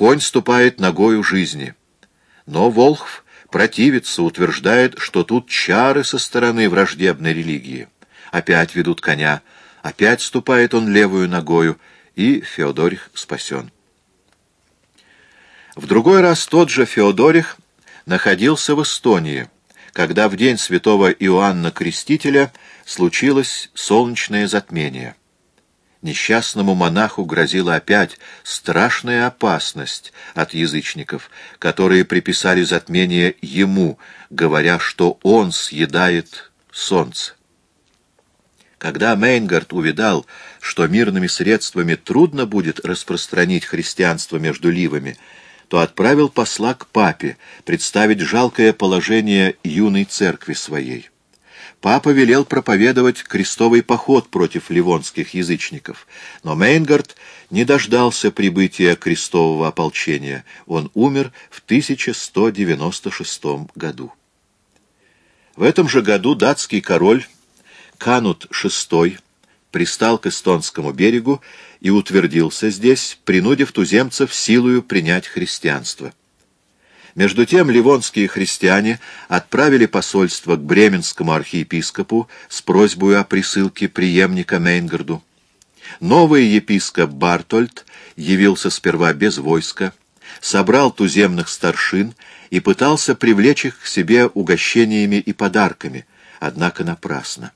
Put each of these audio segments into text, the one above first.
конь ступает ногою жизни. Но Волхв противится, утверждает, что тут чары со стороны враждебной религии. Опять ведут коня, опять ступает он левую ногою, и Феодорих спасен. В другой раз тот же Феодорих находился в Эстонии, когда в день святого Иоанна Крестителя случилось солнечное затмение. Несчастному монаху грозила опять страшная опасность от язычников, которые приписали затмение ему, говоря, что он съедает солнце. Когда Мейнгард увидал, что мирными средствами трудно будет распространить христианство между ливами, то отправил посла к папе представить жалкое положение юной церкви своей. Папа велел проповедовать крестовый поход против ливонских язычников, но Мейнгард не дождался прибытия крестового ополчения. Он умер в 1196 году. В этом же году датский король Канут VI пристал к эстонскому берегу и утвердился здесь, принудив туземцев силою принять христианство. Между тем ливонские христиане отправили посольство к бременскому архиепископу с просьбой о присылке преемника Мейнгарду. Новый епископ Бартольд явился сперва без войска, собрал туземных старшин и пытался привлечь их к себе угощениями и подарками, однако напрасно.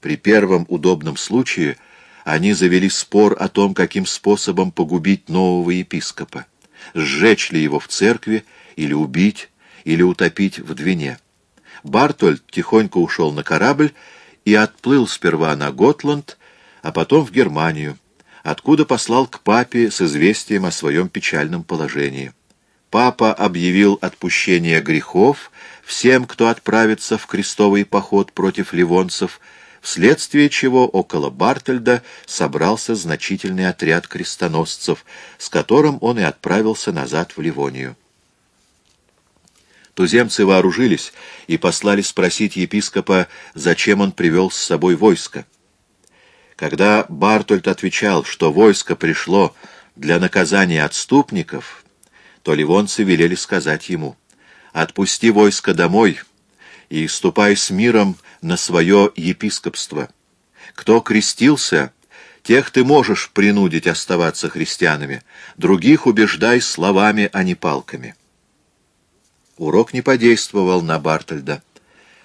При первом удобном случае они завели спор о том, каким способом погубить нового епископа. Сжечь ли его в церкви, или убить, или утопить в Двине. Бартольд тихонько ушел на корабль и отплыл сперва на Готланд, а потом в Германию, откуда послал к папе с известием о своем печальном положении. Папа объявил отпущение грехов всем, кто отправится в крестовый поход против ливонцев, вследствие чего около Бартельда собрался значительный отряд крестоносцев, с которым он и отправился назад в Ливонию. Туземцы вооружились и послали спросить епископа, зачем он привел с собой войско. Когда Бартольд отвечал, что войско пришло для наказания отступников, то ливонцы велели сказать ему, «Отпусти войско домой и ступай с миром на свое епископство. Кто крестился, тех ты можешь принудить оставаться христианами, других убеждай словами, а не палками. Урок не подействовал на Бартольда.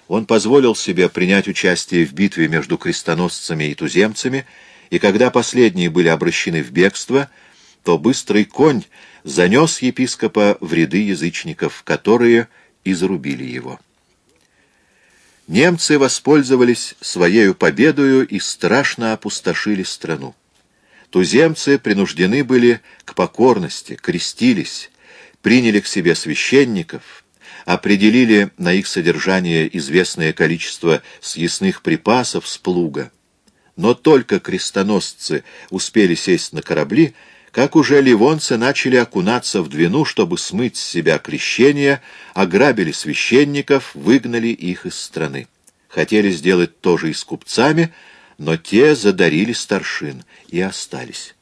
Он позволил себе принять участие в битве между крестоносцами и туземцами, и когда последние были обращены в бегство, то быстрый конь занес епископа в ряды язычников, которые и зарубили его. Немцы воспользовались своею победою и страшно опустошили страну. Туземцы принуждены были к покорности, крестились, приняли к себе священников, определили на их содержание известное количество съестных припасов с плуга. Но только крестоносцы успели сесть на корабли, как уже ливонцы начали окунаться в Двину, чтобы смыть с себя крещение, ограбили священников, выгнали их из страны. Хотели сделать то же и с купцами, но те задарили старшин и остались.